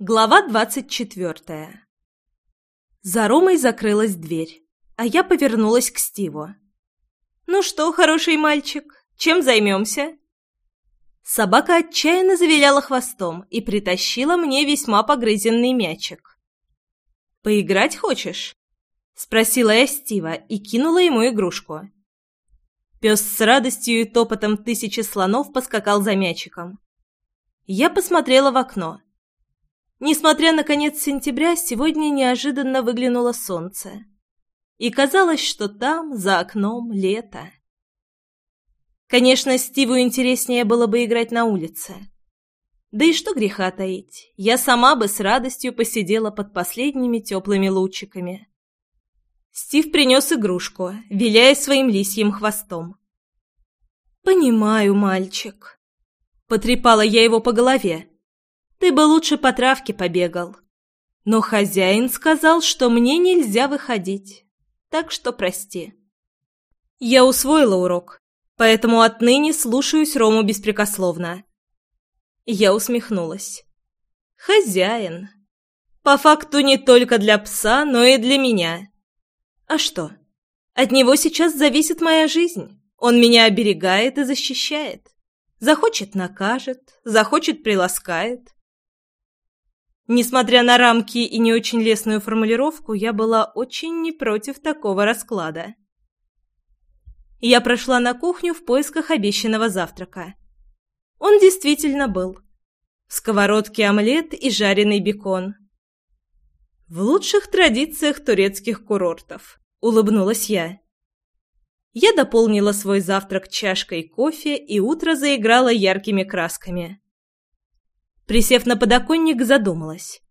Глава двадцать четвертая За Ромой закрылась дверь, а я повернулась к Стиву. «Ну что, хороший мальчик, чем займемся?» Собака отчаянно завиляла хвостом и притащила мне весьма погрызенный мячик. «Поиграть хочешь?» — спросила я Стива и кинула ему игрушку. Пес с радостью и топотом тысячи слонов поскакал за мячиком. Я посмотрела в окно. Несмотря на конец сентября, сегодня неожиданно выглянуло солнце. И казалось, что там, за окном, лето. Конечно, Стиву интереснее было бы играть на улице. Да и что греха таить, я сама бы с радостью посидела под последними теплыми лучиками. Стив принес игрушку, виляя своим лисьим хвостом. «Понимаю, мальчик», — потрепала я его по голове. «Ты бы лучше по травке побегал. Но хозяин сказал, что мне нельзя выходить, так что прости». Я усвоила урок, поэтому отныне слушаюсь Рому беспрекословно. Я усмехнулась. «Хозяин. По факту не только для пса, но и для меня. А что? От него сейчас зависит моя жизнь. Он меня оберегает и защищает. Захочет – накажет, захочет – приласкает. Несмотря на рамки и не очень лестную формулировку, я была очень не против такого расклада. Я прошла на кухню в поисках обещанного завтрака. Он действительно был. В сковородке омлет и жареный бекон. В лучших традициях турецких курортов, улыбнулась я. Я дополнила свой завтрак чашкой кофе, и утро заиграло яркими красками. Присев на подоконник, задумалась.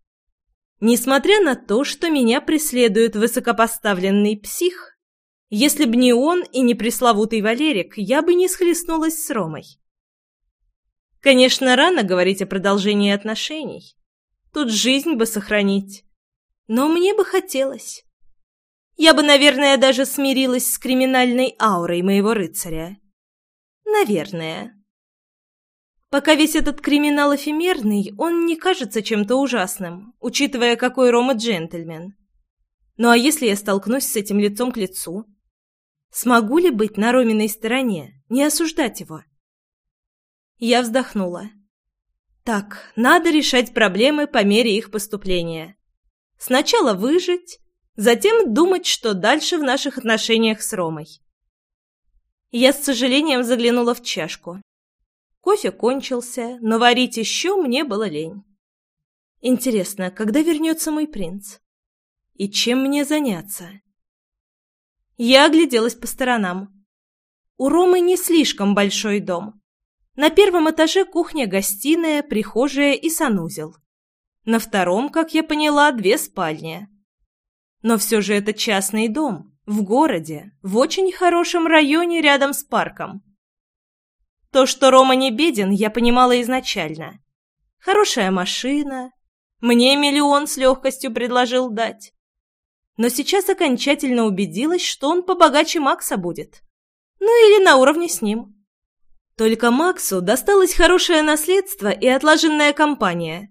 Несмотря на то, что меня преследует высокопоставленный псих, если б не он и не пресловутый Валерик, я бы не схлестнулась с Ромой. Конечно, рано говорить о продолжении отношений. Тут жизнь бы сохранить. Но мне бы хотелось. Я бы, наверное, даже смирилась с криминальной аурой моего рыцаря. Наверное. Пока весь этот криминал эфемерный, он не кажется чем-то ужасным, учитывая, какой Рома джентльмен. Ну а если я столкнусь с этим лицом к лицу? Смогу ли быть на Роминой стороне, не осуждать его? Я вздохнула. Так, надо решать проблемы по мере их поступления. Сначала выжить, затем думать, что дальше в наших отношениях с Ромой. Я с сожалением заглянула в чашку. Кофе кончился, но варить еще мне было лень. Интересно, когда вернется мой принц? И чем мне заняться? Я огляделась по сторонам. У Ромы не слишком большой дом. На первом этаже кухня-гостиная, прихожая и санузел. На втором, как я поняла, две спальни. Но все же это частный дом, в городе, в очень хорошем районе рядом с парком. То, что Рома не беден, я понимала изначально. Хорошая машина. Мне миллион с легкостью предложил дать. Но сейчас окончательно убедилась, что он побогаче Макса будет. Ну или на уровне с ним. Только Максу досталось хорошее наследство и отлаженная компания.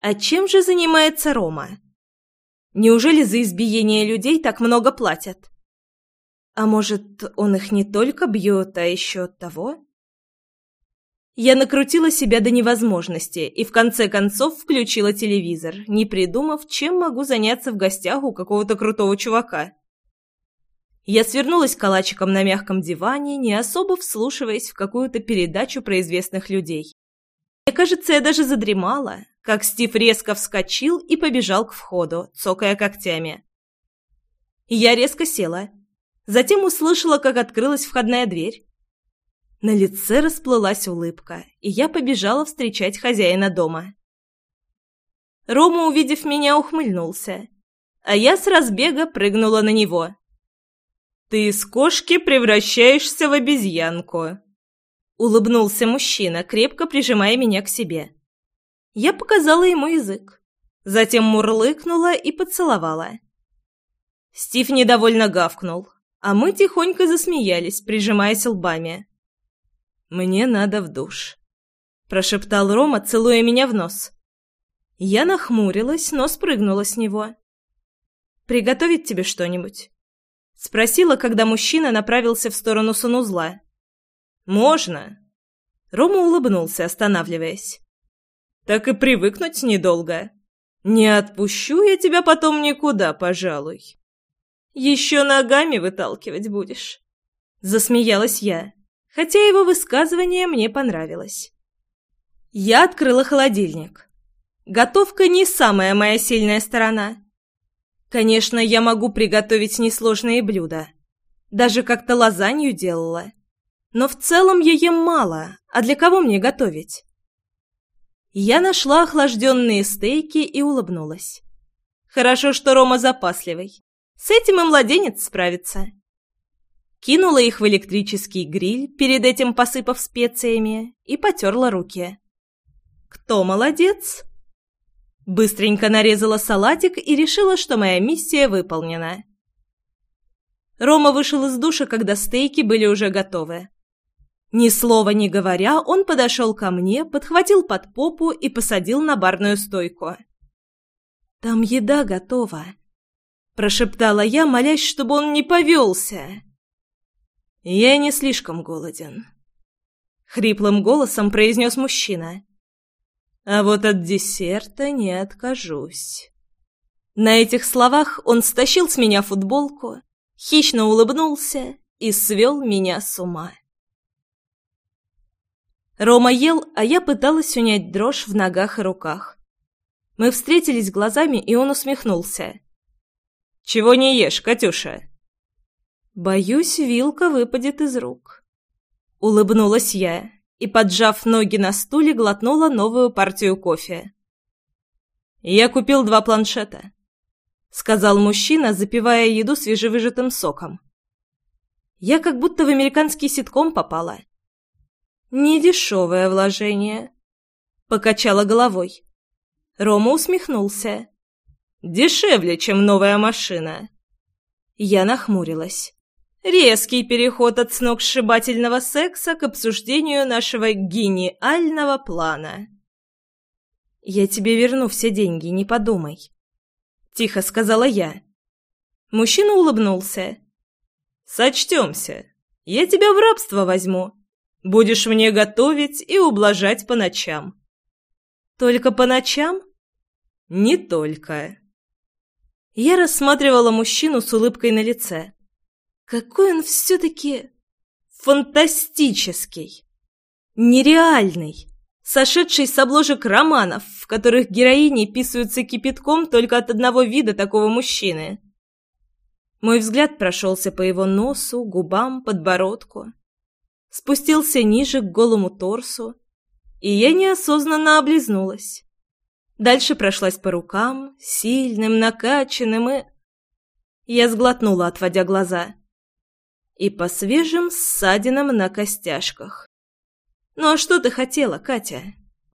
А чем же занимается Рома? Неужели за избиение людей так много платят? А может, он их не только бьет, а еще того? Я накрутила себя до невозможности и в конце концов включила телевизор, не придумав, чем могу заняться в гостях у какого-то крутого чувака. Я свернулась калачиком на мягком диване, не особо вслушиваясь в какую-то передачу про известных людей. Мне кажется, я даже задремала, как Стив резко вскочил и побежал к входу, цокая когтями. Я резко села. Затем услышала, как открылась входная дверь. На лице расплылась улыбка, и я побежала встречать хозяина дома. Рома, увидев меня, ухмыльнулся, а я с разбега прыгнула на него. «Ты из кошки превращаешься в обезьянку», — улыбнулся мужчина, крепко прижимая меня к себе. Я показала ему язык, затем мурлыкнула и поцеловала. Стив недовольно гавкнул, а мы тихонько засмеялись, прижимаясь лбами. «Мне надо в душ», — прошептал Рома, целуя меня в нос. Я нахмурилась, но спрыгнула с него. «Приготовить тебе что-нибудь?» Спросила, когда мужчина направился в сторону санузла. «Можно». Рома улыбнулся, останавливаясь. «Так и привыкнуть недолго. Не отпущу я тебя потом никуда, пожалуй. Еще ногами выталкивать будешь». Засмеялась я, хотя его высказывание мне понравилось. Я открыла холодильник. Готовка не самая моя сильная сторона. Конечно, я могу приготовить несложные блюда. Даже как-то лазанью делала. Но в целом я ем мало, а для кого мне готовить? Я нашла охлажденные стейки и улыбнулась. Хорошо, что Рома запасливый. С этим и младенец справится. Кинула их в электрический гриль, перед этим посыпав специями, и потерла руки. Кто молодец? Быстренько нарезала салатик и решила, что моя миссия выполнена. Рома вышел из душа, когда стейки были уже готовы. Ни слова не говоря, он подошел ко мне, подхватил под попу и посадил на барную стойку. «Там еда готова», – прошептала я, молясь, чтобы он не повелся. «Я не слишком голоден», — хриплым голосом произнес мужчина. А вот от десерта не откажусь. На этих словах он стащил с меня футболку, хищно улыбнулся и свел меня с ума. Рома ел, а я пыталась унять дрожь в ногах и руках. Мы встретились глазами, и он усмехнулся. «Чего не ешь, Катюша?» «Боюсь, вилка выпадет из рук». Улыбнулась я и, поджав ноги на стуле, глотнула новую партию кофе. «Я купил два планшета», — сказал мужчина, запивая еду свежевыжатым соком. «Я как будто в американский ситком попала». «Недешевое вложение», — покачала головой. Рома усмехнулся. «Дешевле, чем новая машина». Я нахмурилась. Резкий переход от сногсшибательного секса к обсуждению нашего гениального плана. «Я тебе верну все деньги, не подумай», — тихо сказала я. Мужчина улыбнулся. «Сочтемся. Я тебя в рабство возьму. Будешь мне готовить и ублажать по ночам». «Только по ночам?» «Не только». Я рассматривала мужчину с улыбкой на лице. Какой он все-таки фантастический, нереальный, сошедший с обложек романов, в которых героини писаются кипятком только от одного вида такого мужчины. Мой взгляд прошелся по его носу, губам, подбородку, спустился ниже к голому торсу, и я неосознанно облизнулась. Дальше прошлась по рукам, сильным, накачанным и... Я сглотнула, отводя глаза и по свежим ссадинам на костяшках. «Ну а что ты хотела, Катя?»